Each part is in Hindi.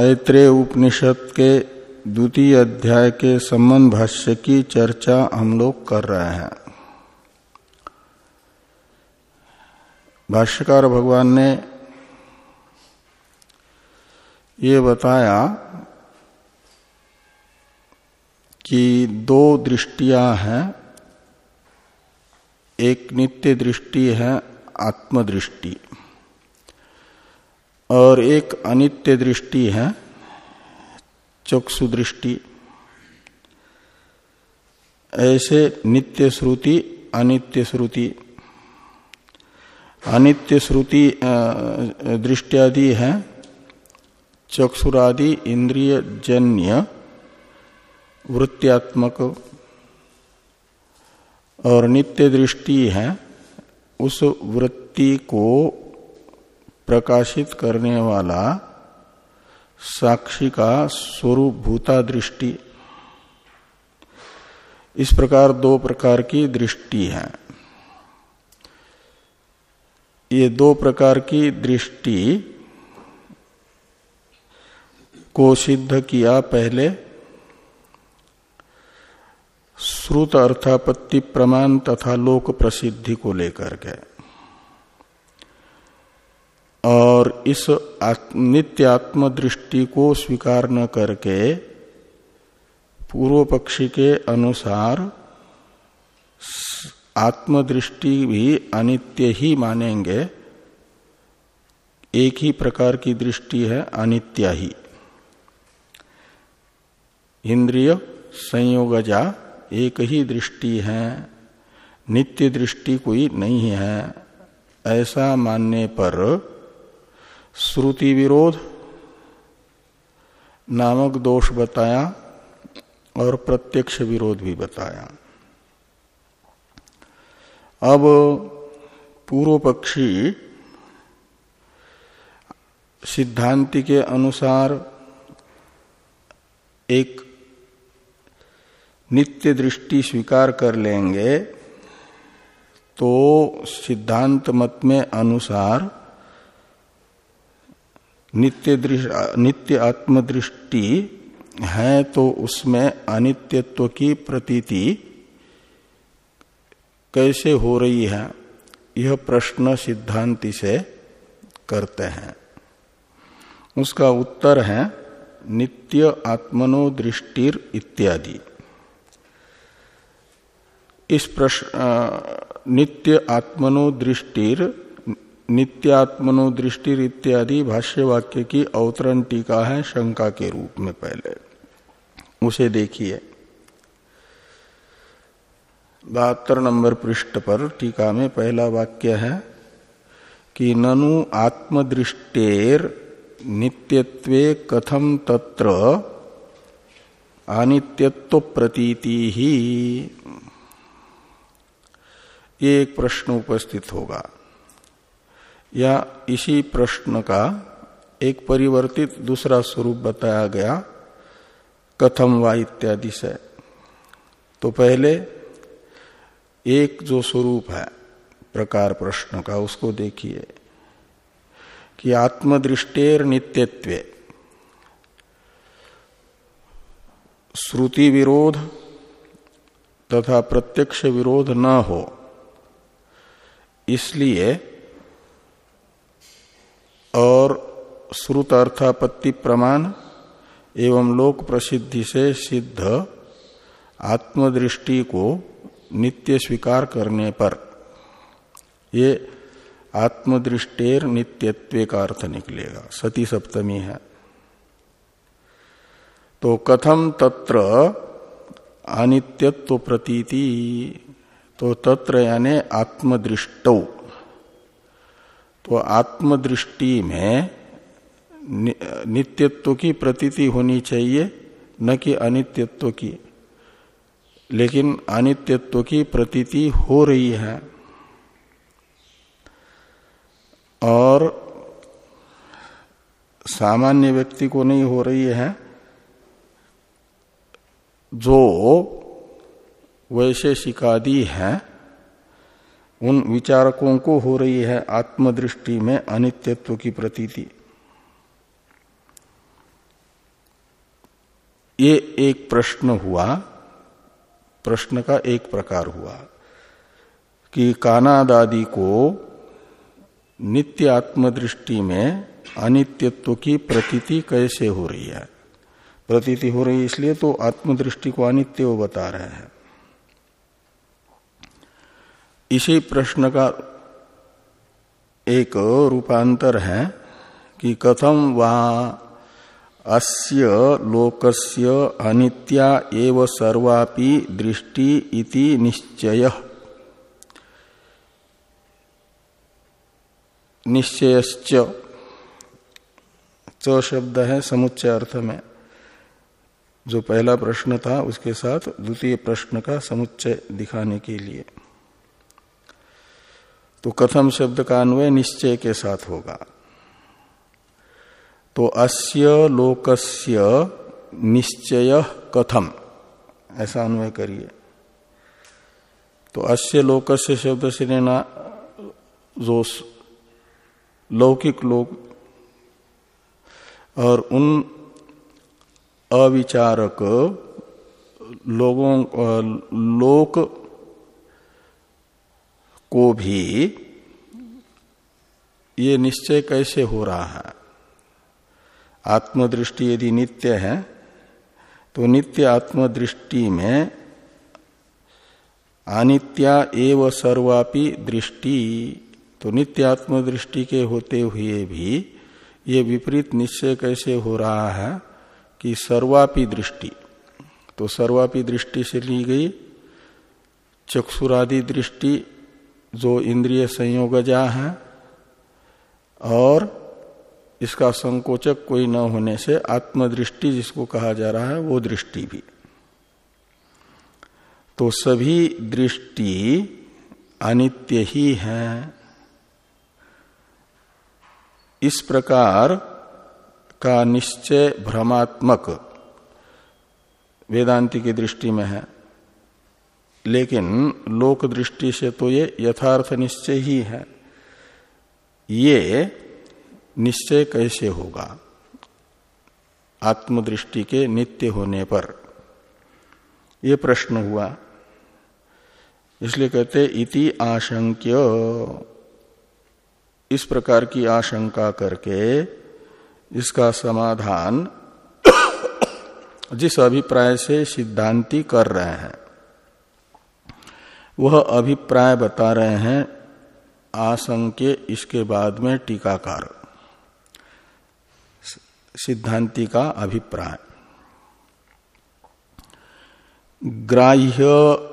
ऐत्रेय उपनिषद के द्वितीय अध्याय के संबंध भाष्य की चर्चा हम लोग कर रहे हैं। भाष्यकार भगवान ने ये बताया कि दो दृष्टियाँ हैं, एक नित्य दृष्टि है, आत्मदृष्टि। और एक अनित्य दृष्टि है, चक्षु दृष्टि। ऐसे नित्य श्रुति, अनित्य श्रुति। अनित्य श्रुति दृष्टियादि है, चक्षुरादि इंद्रिय जन्य वृत्त्यात्मक। और नित्य दृष्टि है, उस वृत्ति को प्रकाशित करने वाला साक्षी का स्वरूप भूता दृष्टि इस प्रकार दो प्रकार की दृष्टि है। ये दो प्रकार की दृष्टि को सिद्ध किया पहले श्रुत अर्थापत्ति प्रमाण तथा लोक प्रसिद्धि को लेकर के। और इस नित्य आत्मदृष्टि को स्वीकार न करके पूर्व पक्षी के अनुसार आत्मदृष्टि भी अनित्य ही मानेंगे। एक ही प्रकार की दृष्टि है, अनित्य ही। इंद्रिय संयोगजा एक ही दृष्टि है, नित्य दृष्टि कोई नहीं है। ऐसा मानने पर श्रुति विरोध, नामक दोष बताया और प्रत्यक्ष विरोध भी बताया। अब पूर्व पक्षी सिद्धांति के अनुसार एक नित्य दृष्टि स्वीकार कर लेंगे तो सिद्धांत मत में अनुसार नित्य नित्य आत्मदृष्टि है तो उसमें अनित्यत्व की प्रतीति कैसे हो रही है, यह प्रश्न सिद्धांति से करते हैं। उसका उत्तर है, नित्य आत्मनो इत्यादि। इस प्रश्न नित्य आत्मनो दृष्टिर नित्यात्मनो दृष्टिर इत्यादि भाष्य वाक्य की अवतरण टीका है शंका के रूप में पहले। उसे देखिए। बहत्तर नंबर पृष्ठ पर टीका में पहला वाक्य है कि ननु आत्मदृष्टेर नित्यत्वे कथम तत्र अनित्यत्व प्रतीति। ही ये एक प्रश्न उपस्थित होगा। या इसी प्रश्न का एक परिवर्तित दूसरा स्वरूप बताया गया, कथम व इत्यादि से। तो पहले एक जो स्वरूप है, प्रकार प्रश्न का, उसको देखिए कि आत्मदृष्टेर नित्यत्व। श्रुति विरोध तथा प्रत्यक्ष विरोध न हो, इसलिए और श्रुत अर्थापत्ति प्रमाण एवं लोक प्रसिद्धि से सिद्ध आत्मदृष्टि को नित्य स्वीकार करने पर ये आत्मदृष्टेर नित्यत्व का अर्थ निकलेगा। सती सप्तमी है। तो कथम तत्र अनित्यत्व प्रतीति तो तत्र यानी आत्मदृष्ट। तो आत्मदृष्टि में नि, नित्यत्व की प्रतीति होनी चाहिए न कि अनित्यत्व की। लेकिन अनित्यत्व की प्रतीति हो रही है। और सामान्य व्यक्ति को नहीं हो रही है जो वैशेषिकादि है उन विचारकों को हो रही है आत्मदृष्टि में अनित्यत्व की प्रतीति। ये एक प्रश्न हुआ, प्रश्न का एक प्रकार हुआ कि कानादादि को नित्य आत्मदृष्टि में अनित्यत्व की प्रतीति कैसे हो रही है? प्रतीति हो रही है इसलिए तो आत्मदृष्टि को अनित्य वो बता रहे हैं। इसी प्रश्न का एक रूपांतर है कि कथम वहा अस्य लोकस्य अनित्या एव सर्वापि दृष्टि इति निश्चय। निश्चयश्च। च शब्द है समुच्चय अर्थ में। जो पहला प्रश्न था, उसके साथ द्वितीय प्रश्न का समुच्चय दिखाने के लिए। तो कथम शब्द का अन्वय निश्चय के साथ होगा। तो अस्य लोकस्य निश्चय कथम, ऐसा अन्वय करिए। तो अस्य लोकस्य शब्द से लेना जो लौकिक लोग और उन अविचारक लोगों लोक को भी ये निश्चय कैसे हो रहा है? आत्मदृष्टि यदि नित्य है तो नित्य आत्मदृष्टि में अनित्या एव सर्वापि दृष्टि तो नित्य आत्मदृष्टि के होते हुए भी ये विपरीत निश्चय कैसे हो रहा है कि सर्वापी दृष्टि? तो सर्वापी दृष्टि से ली गई, चक्षुरादि दृष्टि जो इंद्रिय संयोगजा है, और इसका संकोचक कोई न होने से आत्मदृष्टि जिसको कहा जा रहा है, वो दृष्टि भी। तो सभी दृष्टि अनित्य ही है। इस प्रकार का निश्चय भ्रमात्मक वेदांति की दृष्टि में है। लेकिन लोक दृष्टि से तो ये यथार्थ निश्चय ही है। ये निश्चय कैसे होगा? आत्मदृष्टि के नित्य होने पर यह प्रश्न हुआ। इसलिए कहते, इति आशंक्य। इस प्रकार की आशंका करके इसका समाधान जिस अभिप्राय से सिद्धांति कर रहे हैं। वह अभिप्राय बता रहे हैं आशंक्य इसके बाद में टीकाकार। सिद्धांति का अभिप्राय। ग्राह्य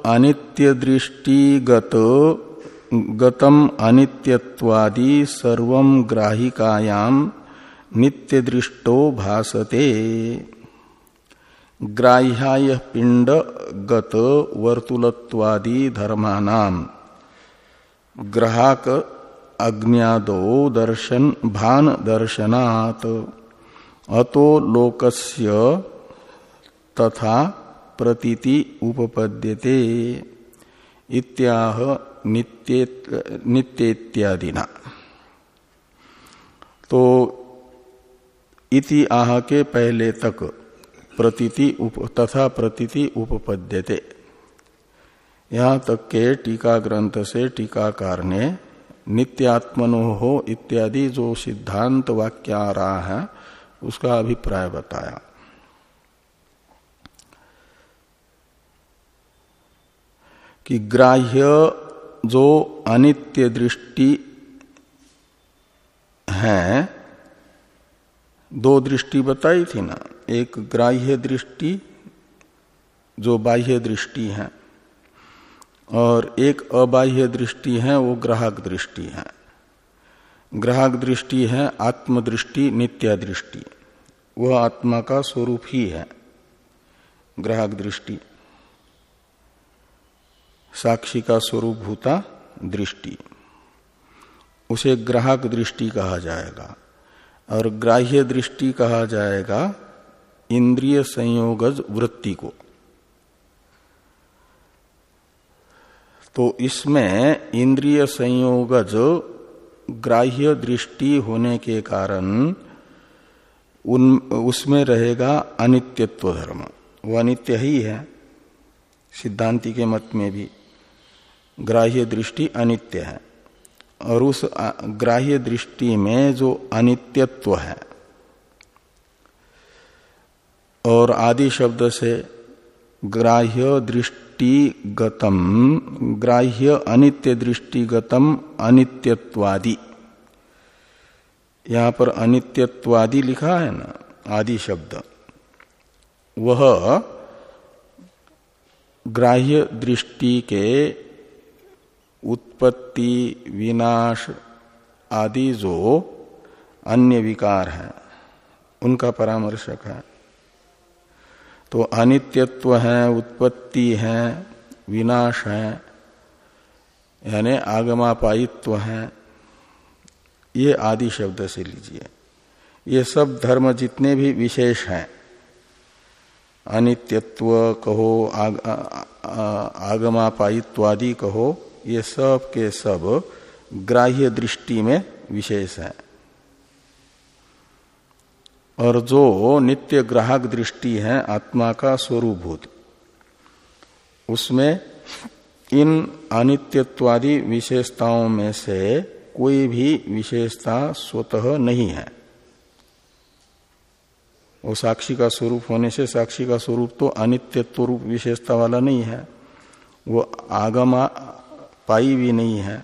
अनित्य दृष्टिगत गतम अनित्यत्वादि सर्व ग्राहिकायाम नित्य दृष्टो भासते। ग्राह्याय पिंड गत वर्तुलत्वादि धर्मानाम। ग्राहक अज्ञादो दर्शन भान दर्शनात्। अतो लोकस्य तथा प्रतीति उपपद्यते। इत्याह नित्य इत्यादि तो इति आह के पहले तक प्रतीति उप, तथा प्रतीति उपपद्यते। यहाँ तक के टीका ग्रंथ से टीकाकार ने नित्यात्मनो हो इत्यादि जो सिद्धांत वाक्य आ रहा है, उसका अभिप्राय बताया। कि ग्राह्य जो अनित्य दृष्टि है, दो दृष्टि बताई थी ना? एक ग्राह्य दृष्टि, जो बाह्य दृष्टि है, और एक अबाह्य दृष्टि है, वो ग्राहक दृष्टि है। ग्राहक दृष्टि है, आत्मदृष्टि नित्या दृष्टि वह आत्मा का स्वरूप ही है, ग्राहक दृष्टि। साक्षी का स्वरूप भूता दृष्टि। उसे ग्राहक दृष्टि कहा जाएगा, और ग्राह्य दृष्टि कहा जाएगा इंद्रिय संयोगज वृत्ति को। तो इसमें इंद्रिय संयोगज ग्राह्य दृष्टि होने के कारण उन, उसमें रहेगा अनित्यत्व धर्म। वो अनित्य ही है, सिद्धांति के मत में भी। ग्राह्य दृष्टि अनित्य है। और उस ग्राह्य दृष्टि में जो अनित्यत्व है और आदि शब्द से ग्राह्य दृष्टिगतम, ग्राह्य अनित्य दृष्टिगतम, अनित्यत्वादि। यहाँ पर अनित्यत्वादि लिखा है ना, आदि शब्द। वह ग्राह्य दृष्टि के उत्पत्ति, विनाश आदि जो अन्य विकार है, उनका परामर्शक है। तो अनित्यत्व है उत्पत्ति है विनाश है यानी आगमापायित्व है। ये आदि शब्द से लीजिए। ये सब धर्म जितने भी विशेष हैं अनित्यत्व कहो आग, आगमापायित्वादि कहो ये सब के सब ग्राह्य दृष्टि में विशेष है। और जो नित्य ग्राहक दृष्टि है, आत्मा का स्वरूभूत उसमें इन अनित्यत्वादि विशेषताओं में से कोई भी विशेषता स्वतः नहीं है। वो साक्षी का स्वरूप होने से साक्षी का स्वरूप तो अनित्यत्व रूप विशेषता वाला नहीं है। वो आगमा पाई भी नहीं है,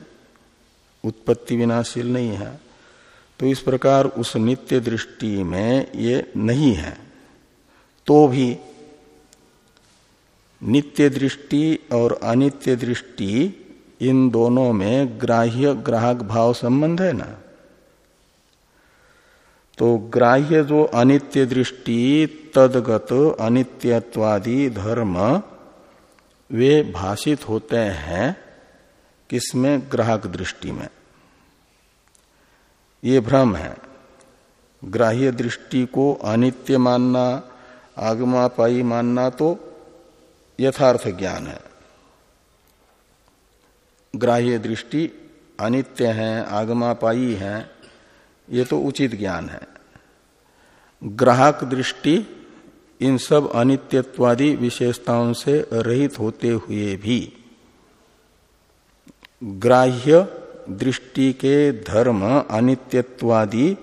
उत्पत्ति विनाशील नहीं है। तो इस प्रकार उस नित्य दृष्टि में ये नहीं है। तो भी नित्य दृष्टि और अनित्य दृष्टि इन दोनों में ग्राह्य ग्राहक भाव संबंध है ना? तो ग्राह्य जो अनित्य दृष्टि, तदगत अनित्यत्वादि धर्म, वे भाषित होते हैं किसमें? ग्राहक दृष्टि में। ये भ्रम है। ग्राह्य दृष्टि को अनित्य मानना आगमापाई मानना तो यथार्थ ज्ञान है। ग्राह्य दृष्टि अनित्य है आगमापाई है, ये तो उचित ज्ञान है। ग्राहक दृष्टि इन सब अनित्यत्वादी विशेषताओं से रहित होते हुए भी ग्राह्य दृष्टि के धर्म, अनित्यत्वादि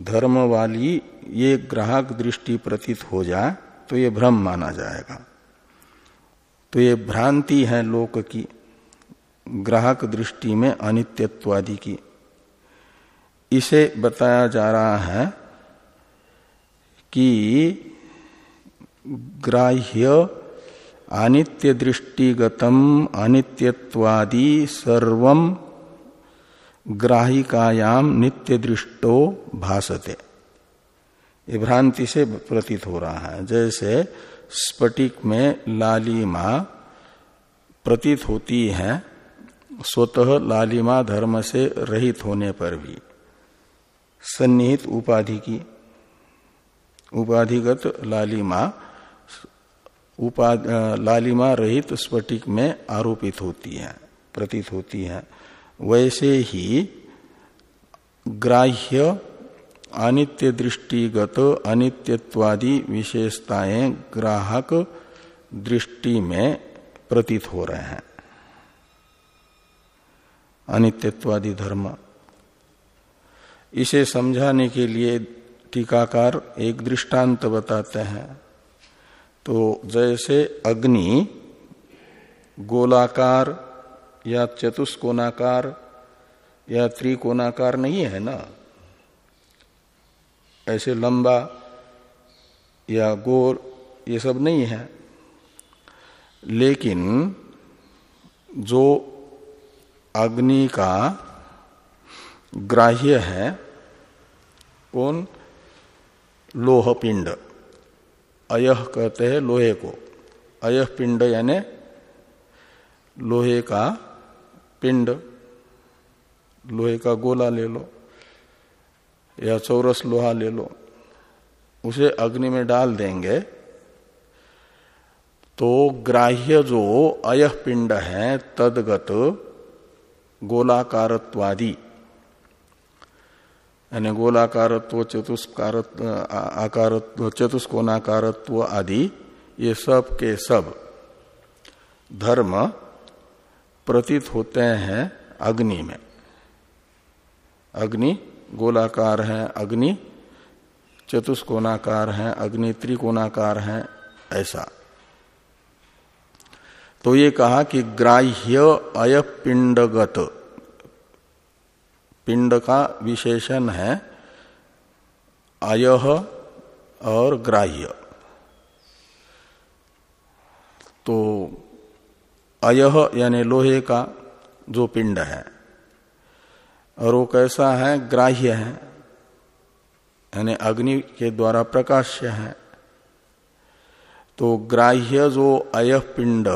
धर्म वाली ये ग्राहक दृष्टि प्रतीत हो जाए तो ये भ्रम माना जाएगा। तो ये भ्रांति है लोक की, ग्राहक दृष्टि में अनित्यत्वादि की। इसे बताया जा रहा है कि ग्राह्य अनित्य दृष्टिगतम अनित्यत्वादि सर्वम ग्राहिकायाम नित्य दृष्टो भासते। ये भ्रांति से प्रतीत हो रहा है। जैसे स्फटिक में लालिमा प्रतीत होती है, स्वतः लालिमा धर्म से रहित होने पर भी। सन्निहित उपाधि की, उपाधिगत लालिमा, उपाध, लालिमा रहित स्फटिक में आरोपित होती है, प्रतीत होती है। वैसे ही ग्राह्य अनित्य दृष्टिगत अनित्यत्वादि विशेषताएँ ग्राहक दृष्टि में प्रतीत हो रहे हैं। अनित्यत्वादि धर्म। इसे समझाने के लिए टीकाकार एक दृष्टांत बताते हैं। तो जैसे अग्नि, गोलाकार या चतुष्कोणाकार या त्रिकोणाकार नहीं है ना? ऐसे लंबा या गोर ये सब नहीं है। लेकिन जो अग्नि का ग्राह्य है, कौन? लोह पिंड अयह कहते हैं लोहे को। अयह पिंड यानी लोहे का पिंड, लोहे का गोला ले लो या चौरस लोहा ले लो, उसे अग्नि में डाल देंगे तो ग्राह्य जो अयह पिंड है तदगत गोलाकारत्वादी। यानी गोलाकारत्व चतुष्कारत्व आकारत्व, चतुष्कोणाकारत्व आदि, ये सब के सब धर्म प्रतीत होते हैं अग्नि में। अग्नि गोलाकार है, अग्नि चतुष्कोणाकार है, अग्नि त्रिकोणाकार है, ऐसा। तो ये कहा कि ग्राह्य अय पिंडगत पिंड का विशेषण है अय और ग्राह्य। तो अय यानी लोहे का जो पिंड है। और वो कैसा है? ग्राह्य है। यानी अग्नि के द्वारा प्रकाश्य है। तो ग्राह्य जो अय पिंड,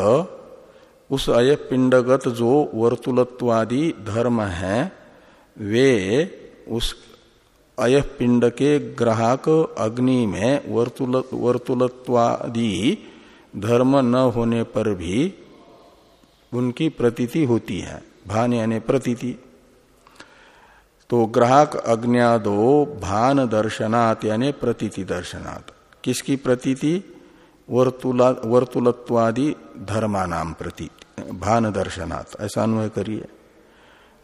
उस अय पिंडगत जो वर्तुलत्वादि धर्म है, वे उस अय पिंड के ग्राहक अग्नि में वर्तुल, वर्तुलत्वादि धर्म न होने पर भी उनकी प्रतीति होती है। भान यानी प्रतीति। तो ग्राहक अग्नियादो भान दर्शनात् यानी प्रतीति दर्शनात्। किसकी प्रतीति? वर्तुला, वर्तुलत्वादि धर्मानाम प्रती। भान दर्शनात्। ऐसा अनुभव करिए।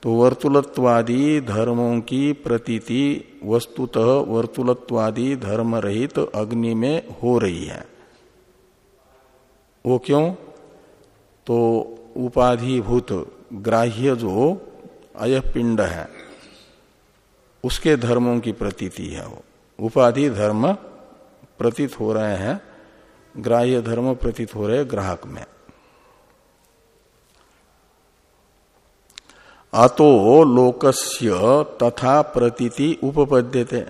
तो वर्तुलत्वादि धर्मों की प्रतीति वस्तुतः वर्तुलत्वादि धर्म रहित तो अग्नि में हो रही है। वो क्यों? तो उपाधिभूत ग्राह्य जो अय पिंड है उसके धर्मों की प्रतीति है वो। उपाधि धर्म प्रतीत हो रहे हैं, ग्राह्य धर्म प्रतीत हो रहे ग्राहक में। अतो लोकस्य तथा प्रतीति उपपद्यते।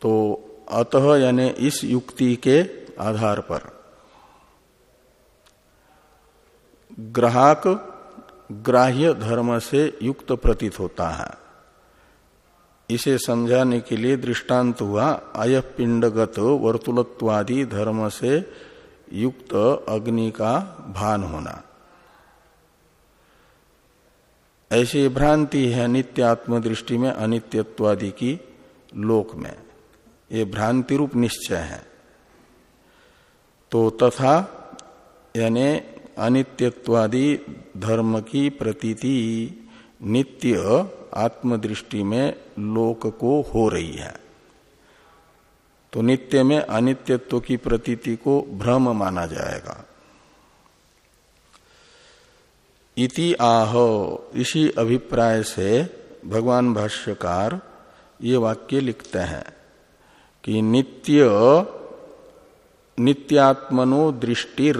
तो अतः यानी इस युक्ति के आधार पर। ग्राहक ग्राह्य धर्म से युक्त प्रतीत होता है। इसे समझाने के लिए दृष्टांत हुआ, अय पिंडगत वर्तुलत्वादि धर्म से युक्त अग्नि का भान होना। ऐसी भ्रांति है नित्य आत्म दृष्टि में अनित्यत्वादि की लोक में। ये भ्रांति रूप निश्चय है। तो तथा यानी अनित्यत्वादि धर्म की प्रतीति नित्य आत्मदृष्टि में लोक को हो रही है। तो नित्य में अनित्यत्व की प्रतीति को भ्रम माना जाएगा। इति आह, इसी अभिप्राय से भगवान भाष्यकार ये वाक्य लिखते हैं कि नित्य नित्यात्मनो दृष्टिर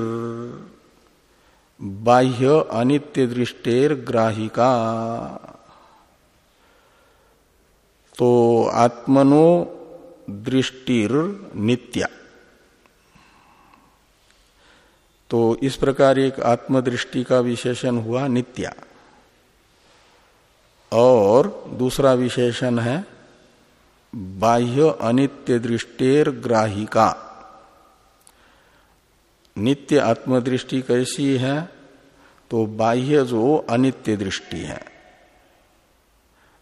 बाह्य अनित्य दृष्टेर ग्राहिका। तो आत्मनो दृष्टिर नित्या। तो इस प्रकार एक आत्मदृष्टि का विशेषण हुआ नित्या। और दूसरा विशेषण है बाह्य अनित्य दृष्टेर ग्राहिका। नित्य आत्मदृष्टि कैसी है? तो बाह्य जो अनित्य दृष्टि है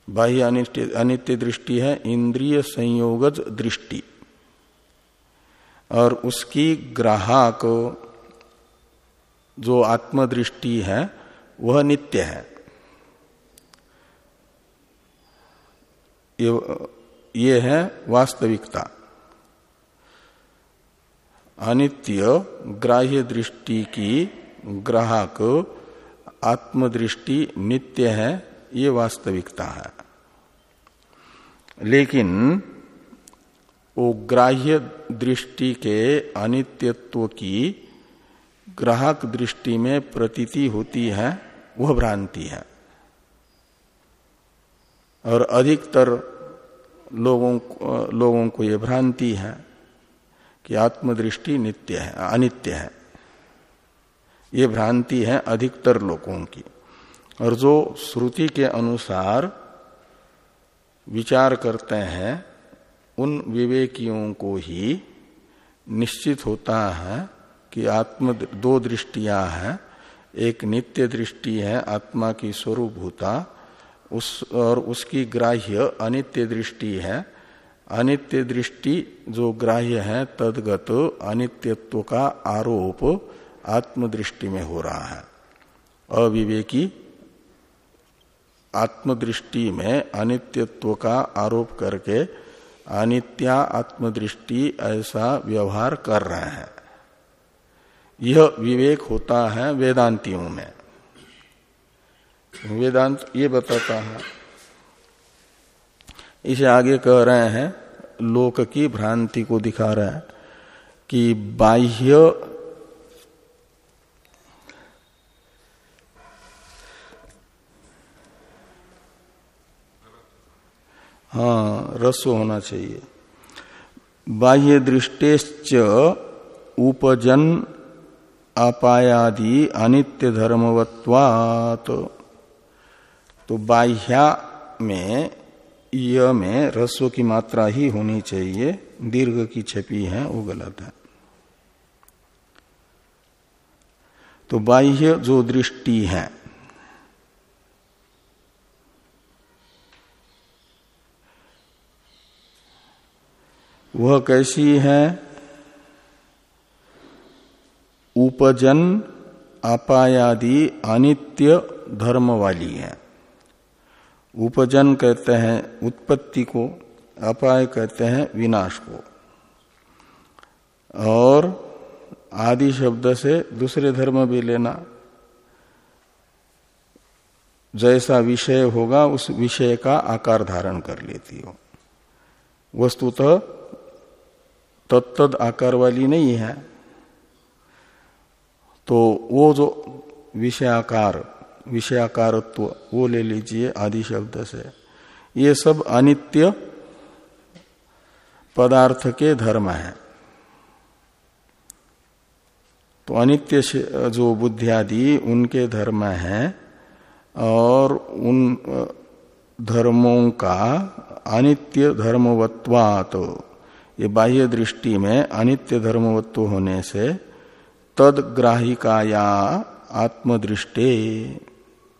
बाह्य अनित्य दृष्टि है इंद्रिय संयोगज दृष्टि। और उसकी ग्राहक जो आत्मदृष्टि है वह नित्य है। ये, ये है वास्तविकता। अनित्य ग्राह्य दृष्टि की ग्राहक आत्मदृष्टि नित्य है, ये वास्तविकता है। लेकिन वो ग्राह्य दृष्टि के अनित्यत्व की ग्राहक दृष्टि में प्रतीति होती है, वह भ्रांति है। और अधिकतर लोगों लोगों को यह भ्रांति है कि आत्मदृष्टि नित्य है, अनित्य है। ये भ्रांति है अधिकतर लोगों की। और जो श्रुति के अनुसार विचार करते हैं, उन विवेकियों को ही निश्चित होता है कि आत्म दो दृष्टियाँ हैं, एक नित्य दृष्टि है, आत्मा की स्वरूपभूता, उस और उसकी ग्राह्य अनित्य दृष्टि है। अनित्य दृष्टि जो ग्राह्य है, तदगत अनित्यत्व का आरोप आत्मदृष्टि में हो रहा है। अविवेकी आत्मदृष्टि में अनित्यत्व का आरोप करके अनित्या आत्मदृष्टि ऐसा व्यवहार कर रहे हैं। यह विवेक होता है वेदांतियों में। वेदांत ये बताता है, इसे आगे कह रहे हैं, लोक की भ्रांति को दिखा रहे हैं कि बाह्य हाँ रस्व होना चाहिए। बाह्य दृष्टेश्च उपजन अपायादि अनित्य धर्मवत्वात। तो बाह्या में, य में रस्व की मात्रा ही होनी चाहिए। दीर्घ की छपी है, वो गलत है। तो बाह्य जो दृष्टि है वह कैसी है? उपजन अपायादि अनित्य धर्म वाली है। उपजन कहते हैं उत्पत्ति को, अपाय कहते हैं विनाश को। और आदि शब्द से दूसरे धर्म भी लेना। जैसा विषय होगा, उस विषय का आकार धारण कर लेती हो। वस्तुतः तत्द आकार वाली नहीं है। तो वो जो विषयाकार, विषयाकारत्व, वो ले लीजिए आदि शब्द से। ये सब अनित्य पदार्थ के धर्म है। तो अनित्य जो बुद्धि आदि, उनके धर्म है और उन धर्मों का अनित्य धर्मवत्वात। ये बाह्य दृष्टि में अनित्य धर्मवत्व होने से तद ग्राहिकाया आत्मदृष्टे।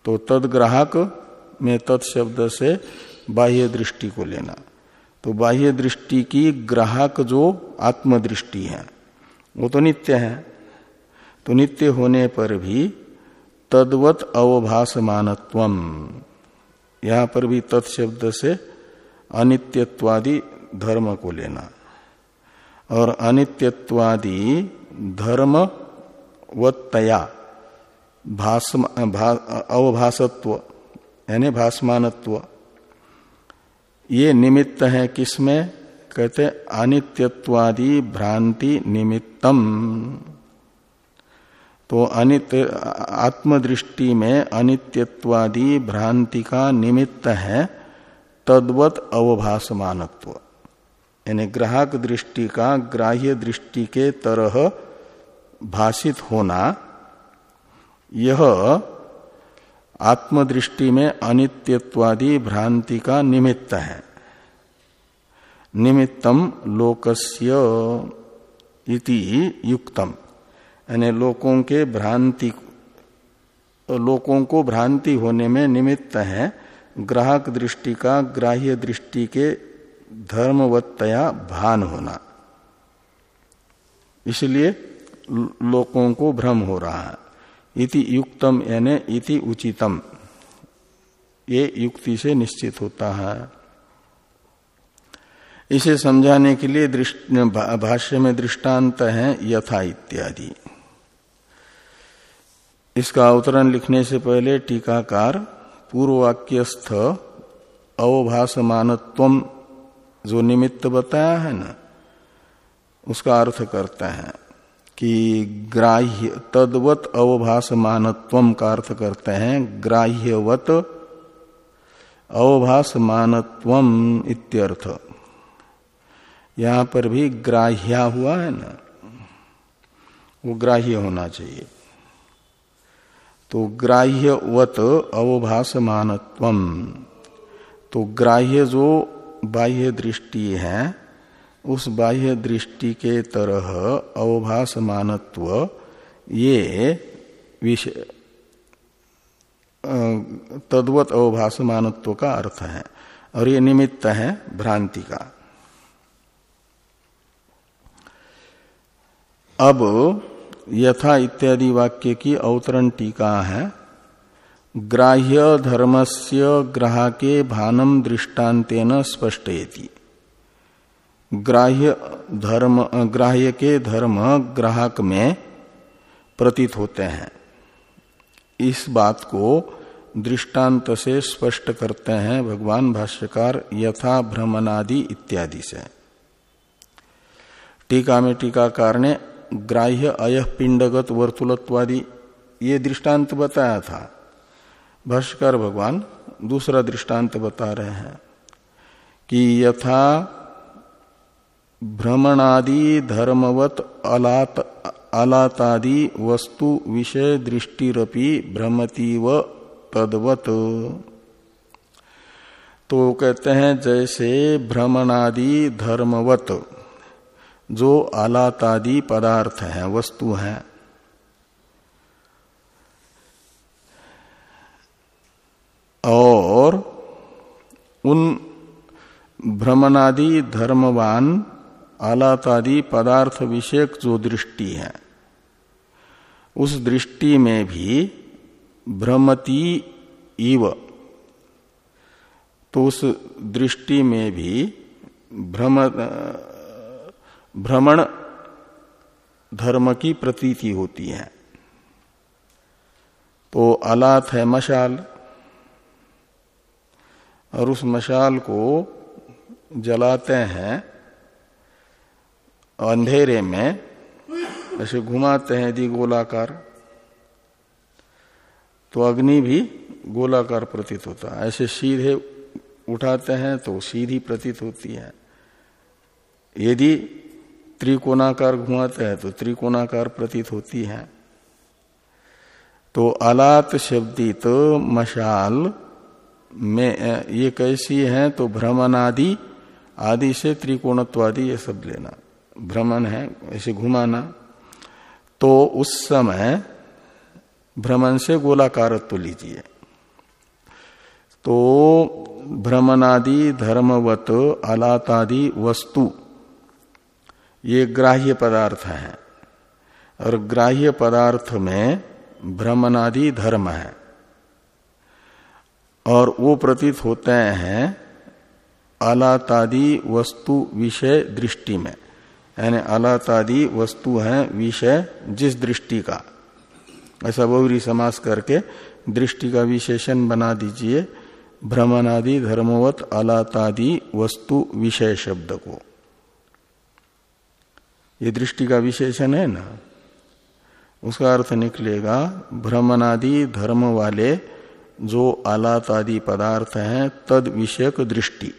तो तद ग्राहक में तत्शब्द से बाह्य दृष्टि को लेना। तो बाह्य दृष्टि की ग्राहक जो आत्मदृष्टि है, वो तो नित्य है। तो नित्य होने पर भी तद्वत अवभासमानत्व यहाँ पर भी तत्शब्द से अनित्यत्वादि धर्म को लेना। और अनित्यत्वादि धर्म वत्तया अवभासत्व, यानी भाषमानत्व ये निमित्त है किसमें? कहते अनित्यत्वादि भ्रांति निमित्तम। तो अनित्य, आत्मदृष्टि में अनित्यत्वादि भ्रांति का निमित्त है तद्वत अवभासमानत्व। यानी ग्राहक दृष्टि का, ग्राह्य दृष्टि के तरह भाषित होना, यह आत्मदृष्टि में अनित्यत्वादि भ्रांति का निमित्त है। निमित्तम लोकस्य इति युक्तम। यानी लोकों के भ्रांति, लोकों को भ्रांति होने में निमित्त है। ग्राहक दृष्टि का, ग्राह्य दृष्टि के धर्मवत्तया भान होना। इसलिए लोगों को भ्रम हो रहा है। इति युक्तम यानी इति उचितम। ये युक्ति से निश्चित होता है। इसे समझाने के लिए भाष्य में दृष्टांत है यथा इत्यादि। इसका अवतरण लिखने से पहले टीकाकार पूर्ववाक्यस्थ अवभाषमानत्व जो निमित्त बताया है ना, उसका अर्थ करते हैं कि ग्राह्य तद्वत अवभाषमानत्व का अर्थ करते हैं, ग्राह्यवत अवभाषमानत्व इत्यर्थ। यहाँ पर भी ग्राह्या हुआ है ना, वो ग्राह्य होना चाहिए। तो ग्राह्यवत अवभाषमानत्व तो ग्राह्य जो बाह्य दृष्टि है, उस बाह्य दृष्टि के तरह अवभासमानत्व ये विषय तद्वत अवभाषमानत्व का अर्थ है, और ये निमित्त है भ्रांति का। अब यथा इत्यादि वाक्य की अवतरण टीका है। ग्राह्य धर्मस्य ग्राहके भानम दृष्टान्तेन स्पष्टयति ग्राह्य धर्म ग्राह्य के धर्म ग्राहक में प्रतीत होते हैं। इस बात को दृष्टांत से स्पष्ट करते हैं भगवान भाष्यकार यथा भ्रमणादि इत्यादि से। टीका में टीकाकार ने ग्राह्य अय पिंडगत वर्तुलत्वादि ये दृष्टांत बताया था। भाष्यकार भगवान दूसरा दृष्टांत बता रहे हैं कि यथा भ्रमणादि, धर्मवत, अलात, अलातादि वस्तु विषय दृष्टिरपि भ्रमती व तदवत। तो कहते हैं, जैसे भ्रमणादि, धर्मवत, जो अलातादि पदार्थ है, वस्तु है और उन भ्रमणादि धर्मवान आलातादि पदार्थ विषयक जो दृष्टि है, उस दृष्टि में भी भ्रमति इव तो उस दृष्टि में भी भ्रम, भ्रमण धर्म की प्रतीति होती है। तो अलात है मशाल और उस मशाल को जलाते हैं अंधेरे में ऐसे घुमाते हैं यदि गोलाकार तो अग्नि भी गोलाकार प्रतीत होता है। ऐसे सीधे उठाते हैं तो सीधी प्रतीत होती है। यदि त्रिकोणाकार घुमाते हैं तो त्रिकोणाकार प्रतीत होती है। तो अलात शब्दित मशाल में ये कैसी है तो भ्रमण आदि आदि से त्रिकोणत्वादि ये सब लेना। भ्रमण है, ऐसे घुमाना। तो उस समय भ्रमण से गोलाकारत्व लीजिए। तो भ्रमणादि धर्मवत अलातादि वस्तु, ये ग्राह्य पदार्थ है। और ग्राह्य पदार्थ में भ्रमणादि धर्म है। और वो प्रतीत होते हैं अलातादि वस्तु विषय दृष्टि में। यानी अलातादि वस्तु है विषय जिस दृष्टि का। ऐसा बहुरी समास करके दृष्टि का विशेषण बना दीजिए। भ्रमणादि धर्मवत अलातादि वस्तु विषय शब्द को। ये दृष्टि का विशेषण है ना? उसका अर्थ निकलेगा भ्रमणादि धर्म वाले जो आलात आदि पदार्थ हैं तद विषयक दृष्टि।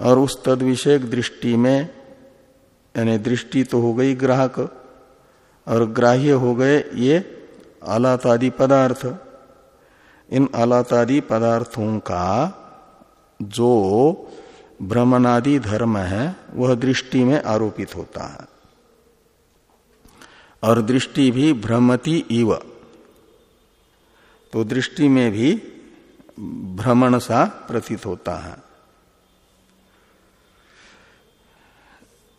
और उस तद विषयक दृष्टि में, यानी दृष्टि तो हो गई ग्राहक, और ग्राह्य हो गए ये आलात आदि पदार्थ। इन आलात आदि पदार्थों का जो भ्रमणादि धर्म है, वह दृष्टि में आरोपित होता है। और दृष्टि भी भ्रमति इव। तो दृष्टि में भी भ्रमण सा प्रतीत होता है।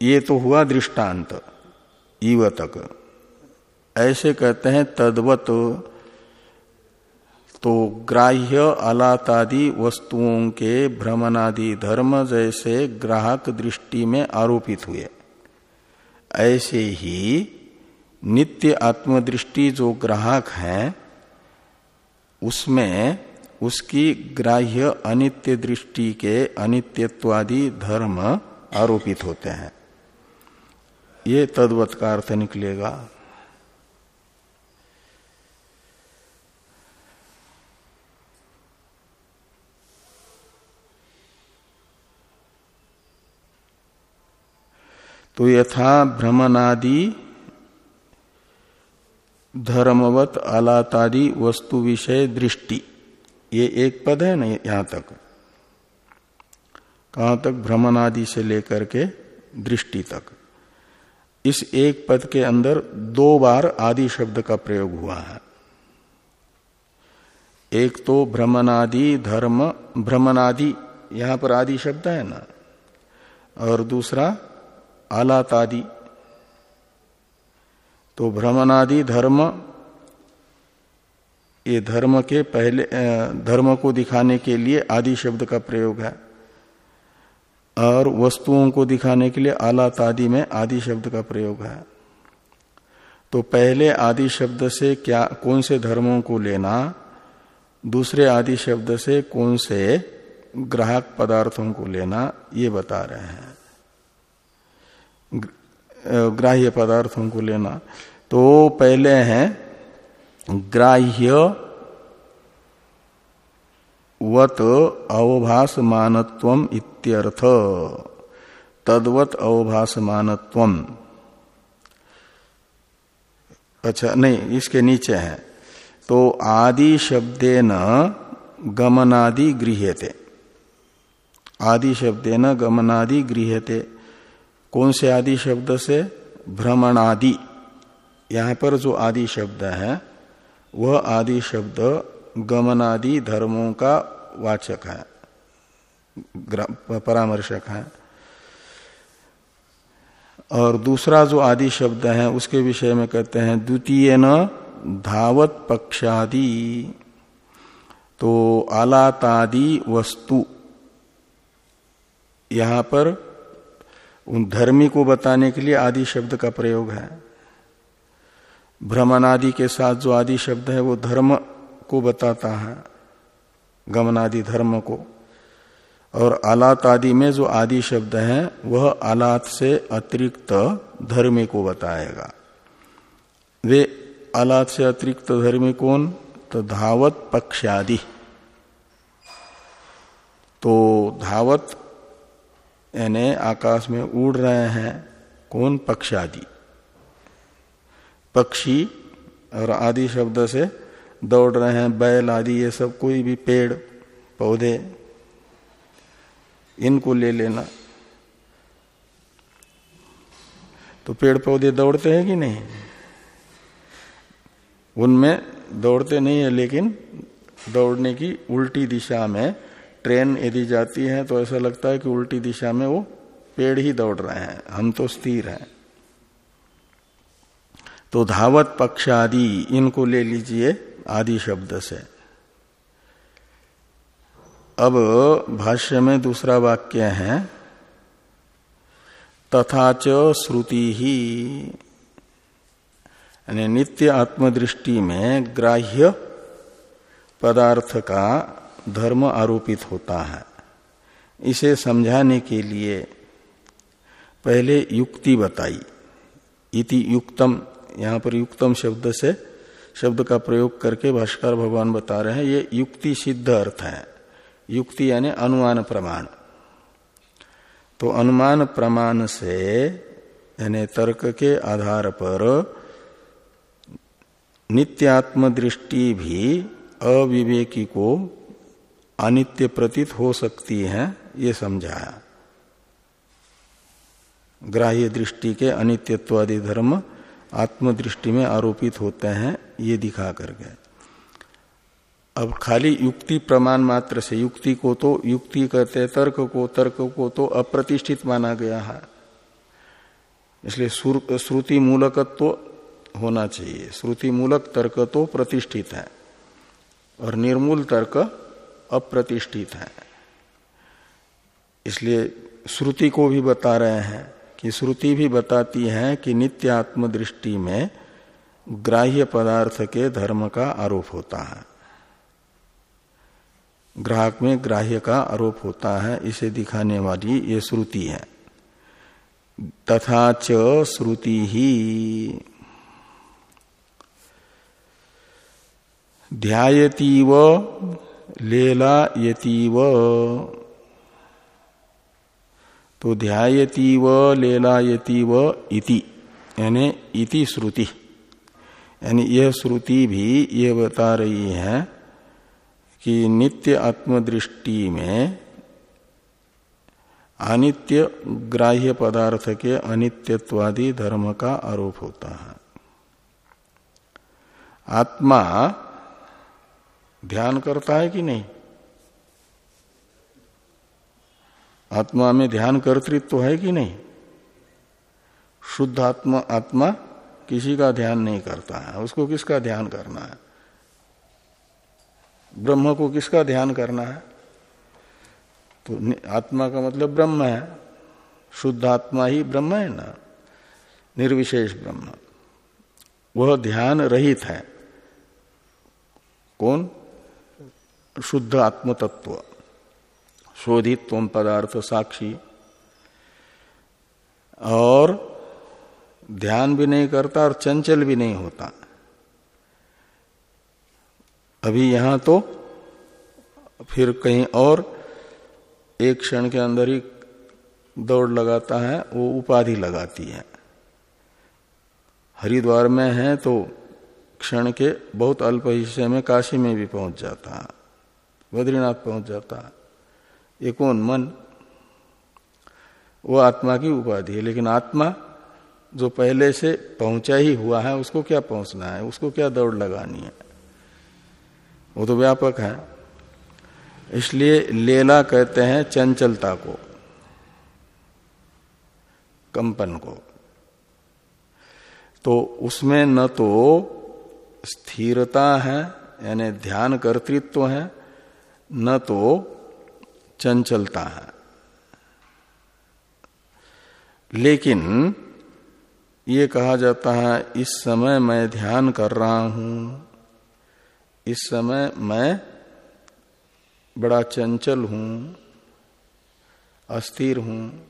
ये तो हुआ दृष्टांत इव तक ऐसे कहते हैं, तद्वत तो ग्राह्य अलातादि वस्तुओं के भ्रमणादि धर्म जैसे ग्राहक दृष्टि में आरोपित हुए। ऐसे ही नित्य आत्मदृष्टि जो ग्राहक है उसमें उसकी ग्राह्य अनित्य दृष्टि के अनित्यत्वादि धर्म आरोपित होते हैं। ये तद्वत का अर्थ निकलेगा। तो यथा भ्रमणादि धर्मवत आलातादि वस्तु विषय दृष्टि। ये एक पद है ना यहाँ तक। कहाँ तक? भ्रमण आदि से लेकर के दृष्टि तक। इस एक पद के अंदर दो बार आदि शब्द का प्रयोग हुआ है। एक तो भ्रमणादि, धर्म, भ्रमणादि, यहाँ पर आदि शब्द है ना। और दूसरा आलातादि। तो भ्रमणादि धर्म, ये धर्म के पहले धर्म को दिखाने के लिए आदि शब्द का प्रयोग है। और वस्तुओं को दिखाने के लिए आलात आदि में आदि शब्द का प्रयोग है। तो पहले आदि शब्द से क्या, कौन से धर्मों को लेना, दूसरे आदि शब्द से कौन से ग्राहक पदार्थों को लेना, ये बता रहे हैं। ग्राह्य पदार्थों को लेना। तो पहले हैं ग्राह्य वत अवभास मानत्व इत्यर्थ। तद्वत अवभास मानत्व अच्छा नहीं, इसके नीचे है। तो आदि शब्दे न गमनादि गृह्यते। आदि शब्दे न गमनादि गृह्यते। कौन से आदि शब्द से? भ्रमणादि। यहाँ पर जो आदि शब्द है, वह आदि शब्द गमनादि धर्मों का वाचक है परामर्शक है। और दूसरा जो आदि शब्द है, उसके विषय में कहते हैं, द्वितीय न धावत पक्षादि। तो आलातादि वस्तु। यहाँ पर उन धर्मी को बताने के लिए आदि शब्द का प्रयोग है। भ्रमणादि के साथ जो आदि शब्द है, वो धर्म को बताता है। गमनादि धर्म को। और आलात आदि में जो आदि शब्द है, वह आलात से अतिरिक्त धर्मी को बताएगा। वे आलात से अतिरिक्त धर्मी कौन? तो धावत पक्षादि। तो धावत यानी आकाश में उड़ रहे हैं। कौन? पक्ष आदि पक्षी और आदि शब्द से दौड़ रहे हैं। बैल आदि, ये सब कोई भी पेड़, पौधे, इनको ले लेना। तो पेड़ पौधे दौड़ते हैं कि नहीं? उनमें दौड़ते नहीं है, लेकिन दौड़ने की उल्टी दिशा में ट्रेन यदि जाती है तो ऐसा लगता है कि उल्टी दिशा में वो पेड़ ही दौड़ रहे हैं, हम तो स्थिर हैं। तो धावत पक्ष आदि इनको ले लीजिए आदि शब्द से। अब भाष्य में दूसरा वाक्य है तथा च श्रुति ही नित्य आत्मदृष्टि में ग्राह्य पदार्थ का धर्म आरोपित होता है। इसे समझाने के लिए पहले युक्ति बताई। इति युक्तम, यहाँ पर युक्तम शब्द से शब्द का प्रयोग करके भाष्कर भगवान बता रहे हैं, ये युक्ति सिद्ध अर्थ है। युक्ति यानी अनुमान प्रमाण। तो अनुमान प्रमाण से यानी तर्क के आधार पर नित्यात्म दृष्टि भी अविवेकी को अनित्य प्रतीत हो सकती है, ये समझाया। ग्राह्य दृष्टि के अनित्यत्वादि धर्म आत्मदृष्टि में आरोपित होते हैं, ये दिखा कर गए। अब खाली युक्ति प्रमाण मात्र से, युक्ति को तो युक्ति कहते तर्क को तर्क को तो अप्रतिष्ठित माना गया है। इसलिए श्रुति मूलकत्व तो होना चाहिए। श्रुति मूलक तर्क तो प्रतिष्ठित है, और निर्मूल तर्क अप्रतिष्ठित है। इसलिए श्रुति को भी बता रहे हैं कि श्रुति भी बताती है कि नित्य आत्म दृष्टि में ग्राह्य पदार्थ के धर्म का आरोप होता है। ग्राहक में ग्राह्य का आरोप होता है, इसे दिखाने वाली ये श्रुति है। तथा च श्रुति ही। ध्यायतीव लेलायतीव तो ध्यायती व लेलायती व इति, यानी इति श्रुति। यानी यह श्रुति भी ये बता रही है कि नित्य आत्मदृष्टि में अनित्य ग्राह्य पदार्थ के अनित्यत्वादि धर्म का आरोप होता है। आत्मा ध्यान करता है कि नहीं? आत्मा में ध्यान कर्तृत्व तो है कि नहीं? शुद्ध आत्मा आत्मा किसी का ध्यान नहीं करता है। उसको किसका ध्यान करना है? ब्रह्म को किसका ध्यान करना है? तो आत्मा का मतलब ब्रह्म है। शुद्ध आत्मा ही ब्रह्म है ना? निर्विशेष ब्रह्म। वह ध्यान रहित है। कौन? शुद्ध आत्म तत्व शोधित तम पदार्थ साक्षी। और ध्यान भी नहीं करता और चंचल भी नहीं होता। अभी यहाँ तो फिर कहीं और एक क्षण के अंदर ही दौड़ लगाता है, वो उपाधि लगाती है। हरिद्वार में है तो क्षण के बहुत अल्प हिस्से में काशी में भी पहुँच जाता है। बद्रीनाथ पहुँच जाता है। ये कौन? मन। वो आत्मा की उपाधि है, लेकिन आत्मा जो पहले से पहुँचा ही हुआ है, उसको क्या पहुँचना है? उसको क्या दौड़ लगानी है? वो तो व्यापक है। इसलिए लेला कहते हैं चंचलता को, कंपन को। तो उसमें न तो स्थिरता है, यानी ध्यान कर्तृत्व है न तो चंचलता है। लेकिन ये कहा जाता है, इस समय मैं ध्यान कर रहा हूँ, इस समय मैं बड़ा चंचल हूँ, अस्थिर हूँ।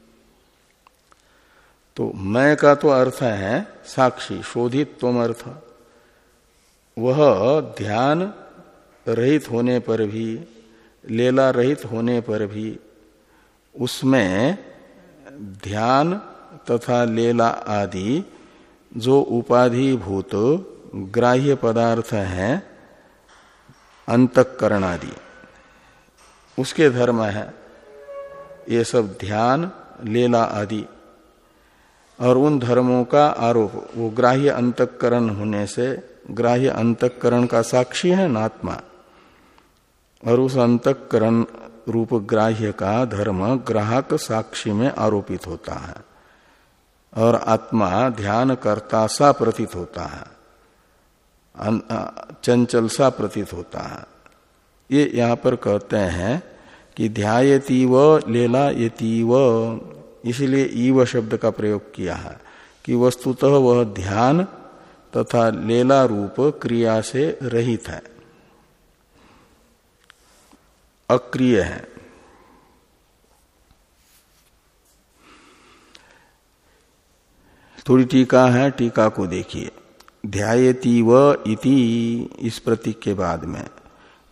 तो मैं का तो अर्थ है साक्षी, शोधित तुम अर्थ। वह ध्यान रहित होने पर भी लेला रहित होने पर भी उसमें ध्यान तथा लेला आदि जो उपाधिभूत ग्राह्य पदार्थ हैं अंतकरण आदि उसके धर्म है। ये सब ध्यान, लेला आदि। और उन धर्मों का आरोप, वो ग्राह्य अंतकरण होने से, ग्राह्य अंतकरण का साक्षी है नात्मा और उस अंतकरण रूप ग्राह्य का धर्म ग्राहक साक्षी में आरोपित होता है और आत्मा ध्यान करता सा प्रतीत होता है। चंचल सा प्रतीत होता है। ये यहाँ पर कहते हैं कि ध्यायती व लेला यती व इसीलिए ईव शब्द का प्रयोग किया है कि वस्तुतः वह ध्यान तथा लेला रूप क्रिया से रहित है। अक्रिय है। थोड़ी टीका है, टीका को देखिए। ध्यायती व इति, इस प्रतीक के बाद में।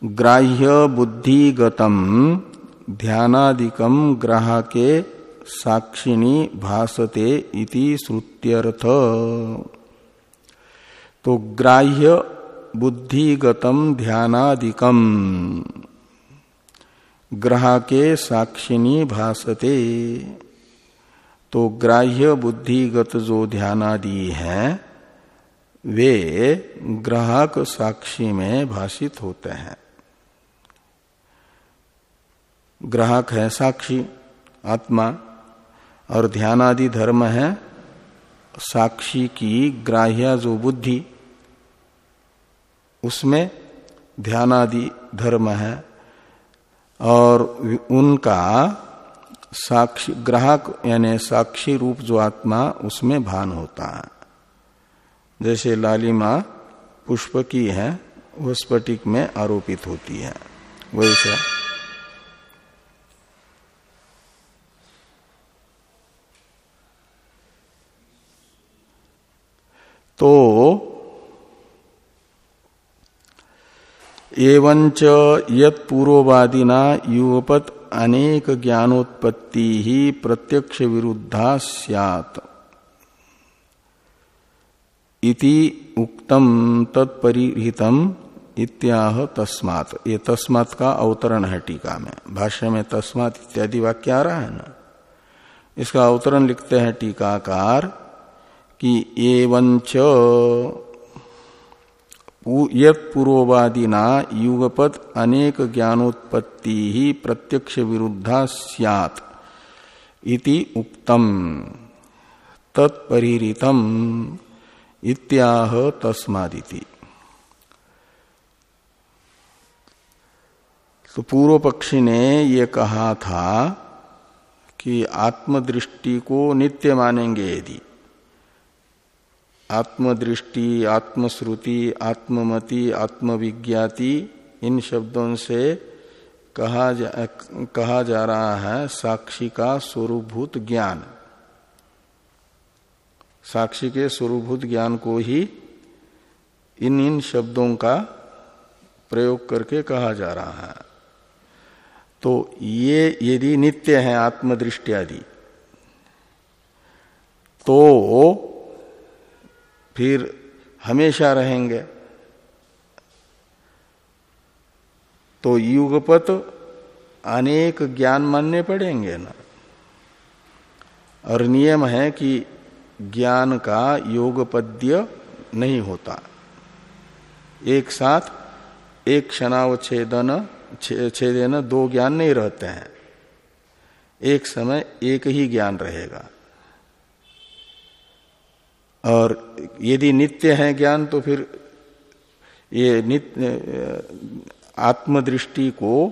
ग्राह्य बुद्धिगतम, ध्यानादिकम ग्राह के साक्षिणी भासते इति श्रुत्यर्थ। तो ग्राह्य बुद्धिगतम, ध्यानादिकम। ग्रह के साक्षिणी भासते। तो ग्राह्य बुद्धिगत जो ध्यानादि है, वे ग्राहक साक्षी में भाषित होते हैं। ग्राहक है साक्षी, आत्मा और ध्यानादि धर्म है। साक्षी की ग्राह्य जो बुद्धि, उसमें ध्यानादि धर्म है। और उनका साक्षी, ग्राहक यानी साक्षी रूप जो आत्मा, उसमें भान होता है। जैसे लालिमा पुष्प की है वह स्फटिक में आरोपित होती है। वैसे तो एवंच यत युवपत अनेक ज्ञानोत्पत्ति ही प्रत्यक्ष विरुद्धा सैत इति उक्तम तत्परिहितम इत्याह तस्मात। ये तस्मात का अवतरण है टीका में। भाष्य में तस्मात इत्यादि वाक्य आ रहा है ना? इसका अवतरण लिखते हैं टीकाकार कि यत पूर्ववादिना युगपत अनेक ज्ञानोत्पत्ति ही प्रत्यक्ष विरुद्धा सियात इति उक्तम। तत्परितम इत्याह तस्मादिति। तो पूर्व पक्षी ने ये कहा था कि आत्मदृष्टि को नित्य मानेंगे यदि। आत्मदृष्टि आत्मश्रुति आत्ममति आत्मविज्ञाति इन शब्दों से कहा जा, कहा जा रहा है साक्षी का स्वरूभूत ज्ञान। साक्षी के स्वरूभूत ज्ञान को ही इन इन शब्दों का प्रयोग करके कहा जा रहा है। तो ये यदि नित्य है आत्मदृष्टि आदि तो फिर हमेशा रहेंगे। तो युगपत अनेक ज्ञान मानने पड़ेंगे ना। और नियम है कि ज्ञान का योगपद्य नहीं होता। एक साथ एक क्षणावच्छेदन छेदेन दो ज्ञान नहीं रहते हैं। एक समय एक ही ज्ञान रहेगा। और यदि नित्य है ज्ञान तो फिर ये नित्य आत्मदृष्टि को,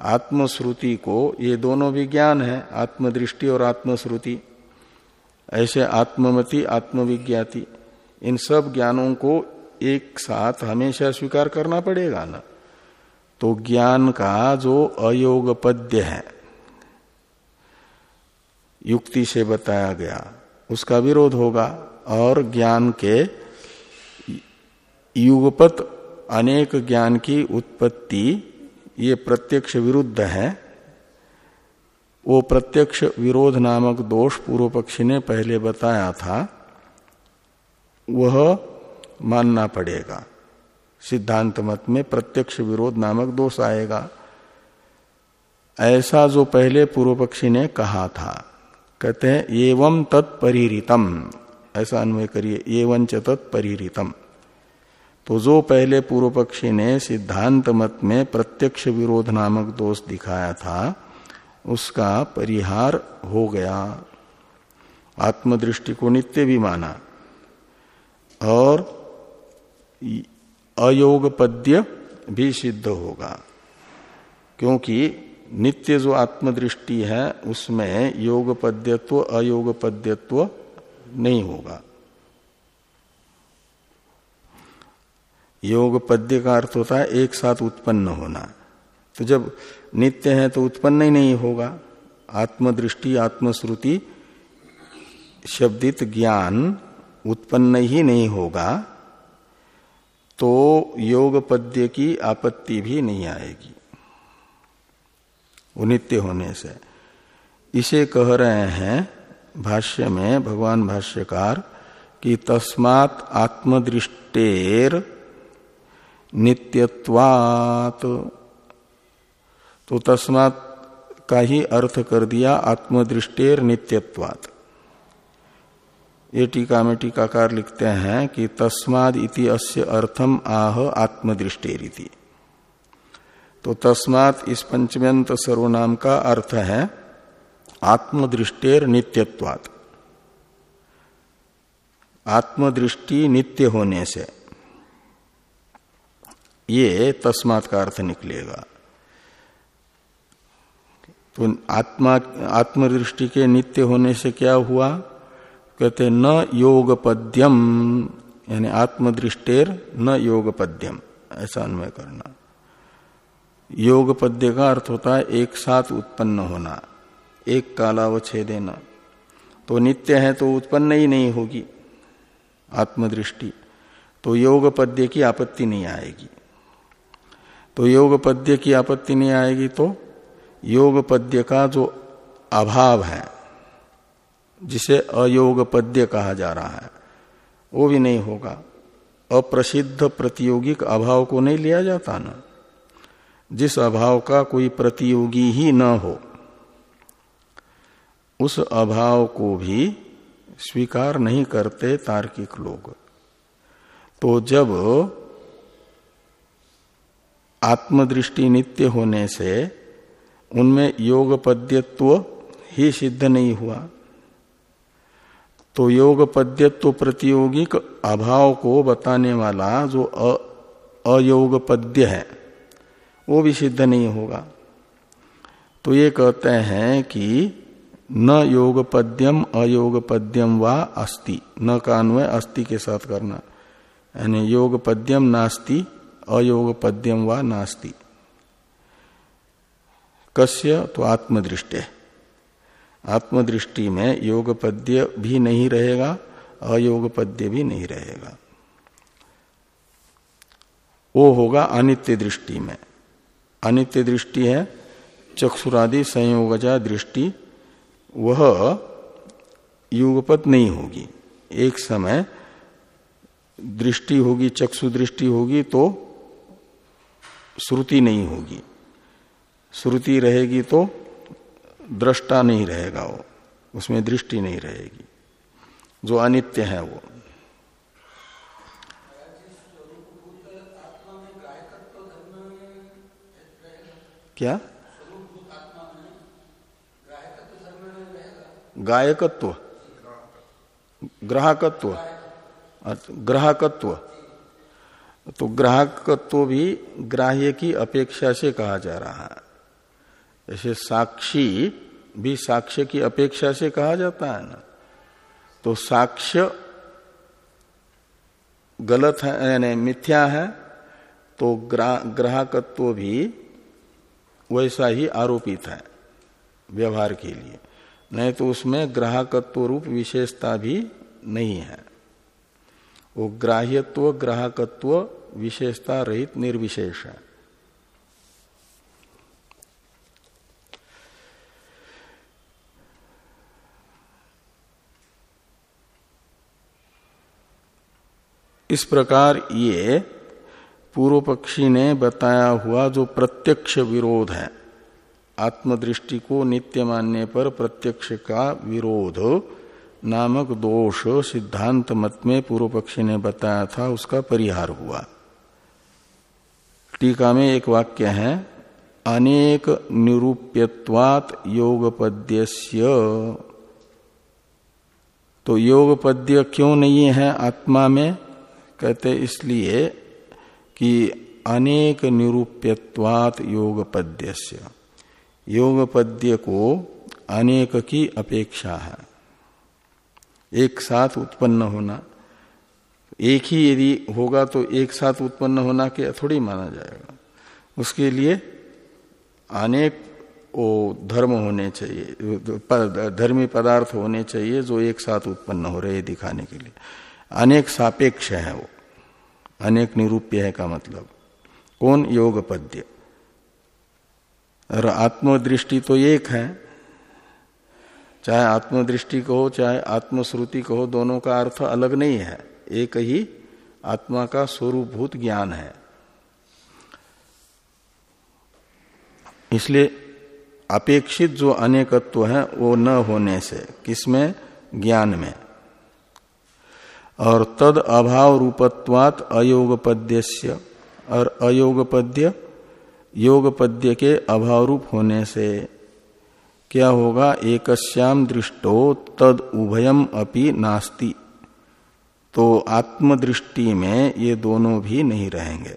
आत्मश्रुति को, ये दोनों भी ज्ञान है, आत्मदृष्टि और आत्मश्रुति। ऐसे आत्ममति, आत्मविज्ञाति, इन सब ज्ञानों को एक साथ हमेशा स्वीकार करना पड़ेगा ना। तो ज्ञान का जो अयोग पद्य है, युक्ति से बताया गया उसका विरोध होगा और ज्ञान के युगपत अनेक ज्ञान की उत्पत्ति, ये प्रत्यक्ष विरुद्ध है। वो प्रत्यक्ष विरोध नामक दोष पूर्व पक्षी ने पहले बताया था। वह मानना पड़ेगा। सिद्धांत मत में प्रत्यक्ष विरोध नामक दोष आएगा। ऐसा जो पहले पूर्व पक्षी ने कहा था। कहते हैं, एवं तत्परितम ऐसा अन्वय करिए, एवं च तत्परितम तो जो पहले पूर्व पक्षी ने सिद्धांत मत में प्रत्यक्ष विरोध नामक दोष दिखाया था, उसका परिहार हो गया। आत्मदृष्टि को नित्य भी माना। और अयोग पद्य भी सिद्ध होगा। क्योंकि नित्य जो आत्मदृष्टि है, उसमें योग पद्यत्व अयोग पद्यत्व नहीं होगा। योग पद्य का अर्थ होता है एक साथ उत्पन्न होना। तो जब नित्य है तो उत्पन्न ही नहीं होगा। आत्मदृष्टि, आत्मश्रुति, शब्दित ज्ञान उत्पन्न ही नहीं होगा तो योग पद्य की आपत्ति भी नहीं आएगी। नित्य होने से। इसे कह रहे हैं भाष्य में भगवान भाष्यकार कि तस्मात आत्मदृष्टेर नित्यत्वात। तो तस्मात का ही अर्थ कर दिया, आत्मदृष्टेर नित्यत्वात। ये टीका में टीकाकार लिखते हैं कि तस्माद इति अस्य अर्थम आह आत्मदृष्टेरिति। तो तस्मात इस पंचम्यंत सर्वनाम का अर्थ है आत्मदृष्टेर नित्यत्वात। आत्मदृष्टि नित्य होने से ये तस्मात का अर्थ निकलेगा। तो आत्मा, आत्मदृष्टि के नित्य होने से क्या हुआ? कहते न योग पद्यम यानी आत्मदृष्टेर न योग पद्यम ऐसा अन्वय करना। योग पद्य का अर्थ होता है एक साथ उत्पन्न होना, एक काला व कालावच्छेदेना। तो नित्य है तो उत्पन्न ही नहीं होगी आत्मदृष्टि। तो योग पद्य की आपत्ति नहीं आएगी। तो योग पद्य की आपत्ति नहीं आएगी तो योग पद्य का जो अभाव है, जिसे अयोग पद्य कहा जा रहा है, वो भी नहीं होगा। अप्रसिद्ध प्रतियोगिक अभाव को नहीं लिया जाता ना। जिस अभाव का कोई प्रतियोगी ही न हो, उस अभाव को भी स्वीकार नहीं करते तार्किक लोग। तो जब आत्मदृष्टि नित्य होने से उनमें योग पद्यत्व ही सिद्ध नहीं हुआ तो योग पद्यत्व प्रतियोगिक अभाव को बताने वाला जो अयोग पद्य है वो भी सिद्ध नहीं होगा। तो ये कहते हैं कि न योग पद्यम अयोग पद्यम व अस्ति। न का अन्वय अस्थि के साथ करना। यानी योग पद्यम नास्ति अयोग पद्यम व नास्ति। कस्य तो आत्मदृष्टि। आत्मदृष्टि में योग पद्य भी नहीं रहेगा अयोग पद्य भी नहीं रहेगा। वो होगा अनित्य दृष्टि में। अनित्य दृष्टि है, चक्षुरादि संयोगजा दृष्टि, वह युगपत नहीं होगी। एक समय दृष्टि होगी, चक्षु दृष्टि होगी तो श्रुति नहीं होगी। श्रुति रहेगी तो दृष्टा नहीं रहेगा वो, उसमें दृष्टि नहीं रहेगी। जो अनित्य है वो। क्या? गायकत्व। ग्राहकत्व। ग्राहकत्व। तो ग्राहकत्व भी ग्राह्य की अपेक्षा से कहा जा रहा है। जैसे साक्षी भी साक्ष्य की अपेक्षा से कहा जाता है ना? तो साक्ष्य गलत है, यानी मिथ्या है तो ग्राहकत्व भी वैसा ही आरोपित है व्यवहार के लिए। नहीं तो उसमें ग्राहकत्व रूप विशेषता भी नहीं है। वो ग्राह्यत्व, ग्राहकत्व विशेषता रहित निर्विशेष है। इस प्रकार ये पूर्व पक्षी ने बताया हुआ जो प्रत्यक्ष विरोध है, आत्मदृष्टि को नित्य मानने पर प्रत्यक्ष का विरोध नामक दोष सिद्धांत मत में पूर्व पक्षी ने बताया था, उसका परिहार हुआ। टीका में एक वाक्य है, अनेक निरूप्यवात योगपद्यस्य। तो योगपद्य क्यों नहीं है आत्मा में? कहते इसलिए कि अनेक निरूप्यवात योगपद्यस्य। योग पद्य को अनेक की अपेक्षा है। एक साथ उत्पन्न होना, एक ही यदि होगा तो एक साथ उत्पन्न होना के थोड़ी माना जाएगा। उसके लिए अनेक वो धर्म होने चाहिए धर्मी पदार्थ होने चाहिए जो एक साथ उत्पन्न हो रहे दिखाने के लिए। अनेक सापेक्ष है वो। अनेक निरूप्य है का मतलब। कौन? योग पद्य और आत्मदृष्टि तो एक है। चाहे आत्मदृष्टि कहो चाहे आत्मश्रुति कहो दोनों का अर्थ अलग नहीं है। एक ही आत्मा का स्वरूपभूत ज्ञान है। इसलिए अपेक्षित जो अनेकत्व है, वो न होने से, किसमें? ज्ञान में। और तद अभाव रूपत्वात अयोगपद्य और अयोगपद्य योग पद्य के अभाव रूप होने से क्या होगा? एकश्याम दृष्टो तद उभयम अपि नास्ति। तो आत्मदृष्टि में ये दोनों भी नहीं रहेंगे।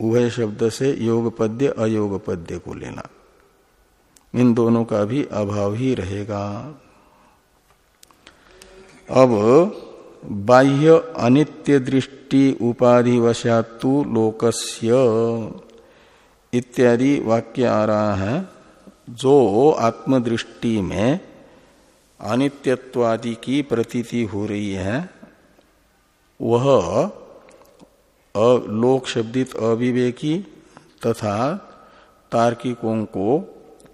उभय शब्द से योग पद्य अयोग पद्य को लेना। इन दोनों का भी अभाव ही रहेगा। अब बाह्य अनित्य दृष्टि उपाधिवशातु लोकस्य इत्यादि वाक्य आ रहा है जो आत्मदृष्टि में अनित्यत्वादि की प्रतीति हो रही है, वह लोक शब्दित अविवेकी तथा तार्किकों को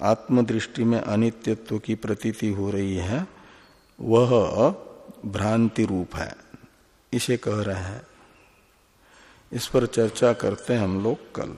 आत्मदृष्टि में अनित्यत्व की प्रतीति हो रही है, वह भ्रांति रूप है। इसे कह रहे हैं। इस पर चर्चा करते हैं हम लोग कल।